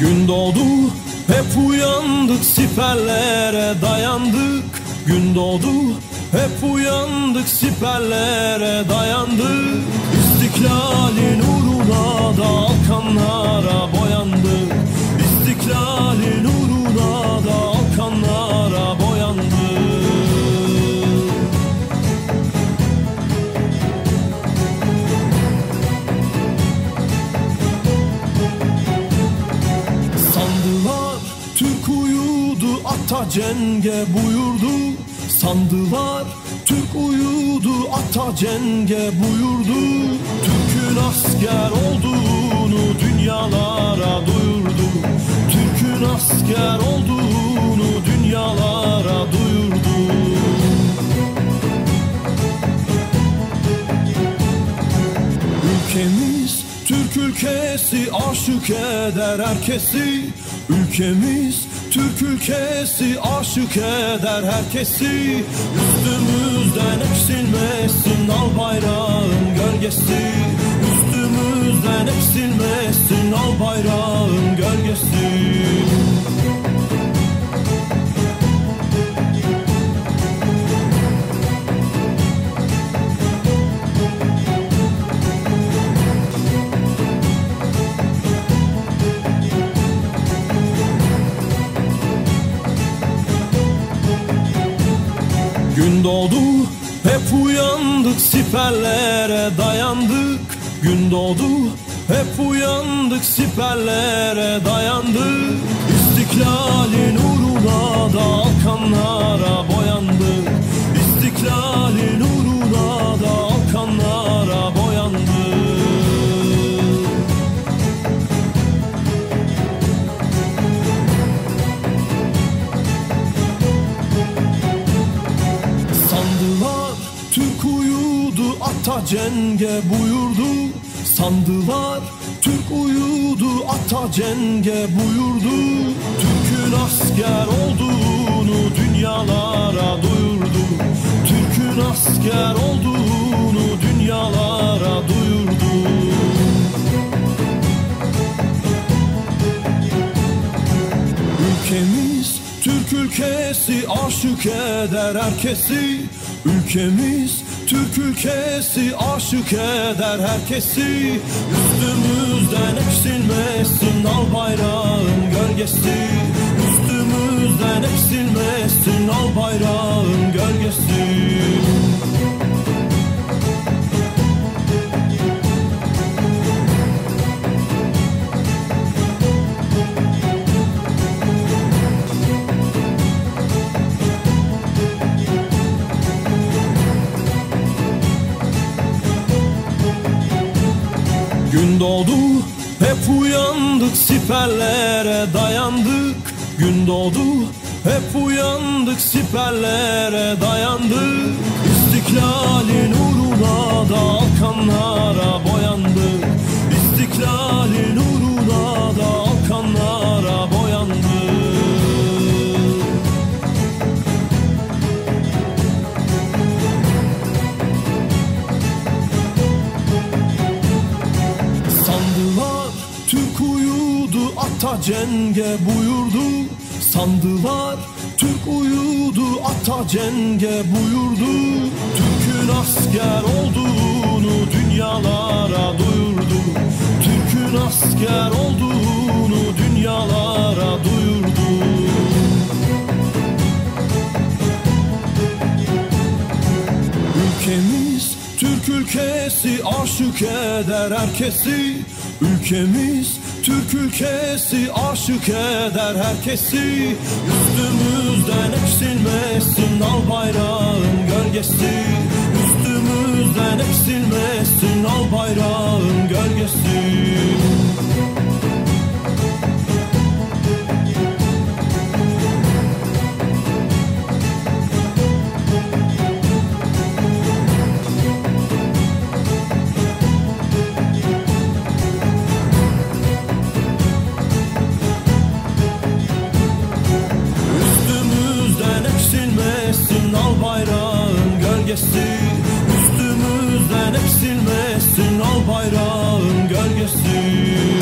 Gün doğdu hep uyandık siperlere dayandık. Gün doğdu hep uyandık siperlere dayandık. İstiklalin uğruna da alkanlara boyandık ata cenge buyurdu Sandılar Türk uyudu ata cenge buyurdu. Türk'ün asker olduğunu dünyalara duyurdu. Türk'ün asker olduğunu dünyalara duyurdu. Ülkemiz Türk ülkesi aşık eder herkesi. Ülkemiz Türk ülkesi aşık eder herkesi. Üstümüzden eksilmesin al bayrağın gölgesi. Üstümüzden eksilmesin al bayrağın Gün doğdu hep uyandık siperlere dayandık. Gün doğdu hep uyandık siperlere dayandık. İstiklalin uğruna da alkanlara boyandık. İstiklalin uğruna cenge buyurdu. Sandılar Türk uyudu ata cenge buyurdu. Türk'ün asker olduğunu dünyalara duyurdu. Türk'ün asker olduğunu dünyalara duyurdu. Ülkemiz Türk ülkesi aşık eder herkesi. Ülkemiz Türk ülkesi aşık eder herkesi. Üstümüzden eksilmesin al bayrağın gölgesi. Üstümüzden eksilmesin al bayrağın Gün doğdu hep uyandık siperlere dayandık. Gün doğdu hep uyandık siperlere dayandık. İstiklalin uğruna da alkanlara boyandık. İstiklalin uğruna ata cenge buyurdu. Sandılar Türk uyudu. Ata cenge buyurdu. Türk'ün asker olduğunu dünyalara duyurdu. Türk'ün asker olduğunu dünyalara duyurdu. Ülkemiz Türk ülkesi aşık eder herkesi. Ülkemiz Türk ülkesi aşık eder herkesi. Üstümüzden eksilmesin al bayrağın gölgesi. Üstümüzden eksilmesin bayrağın gölgesi.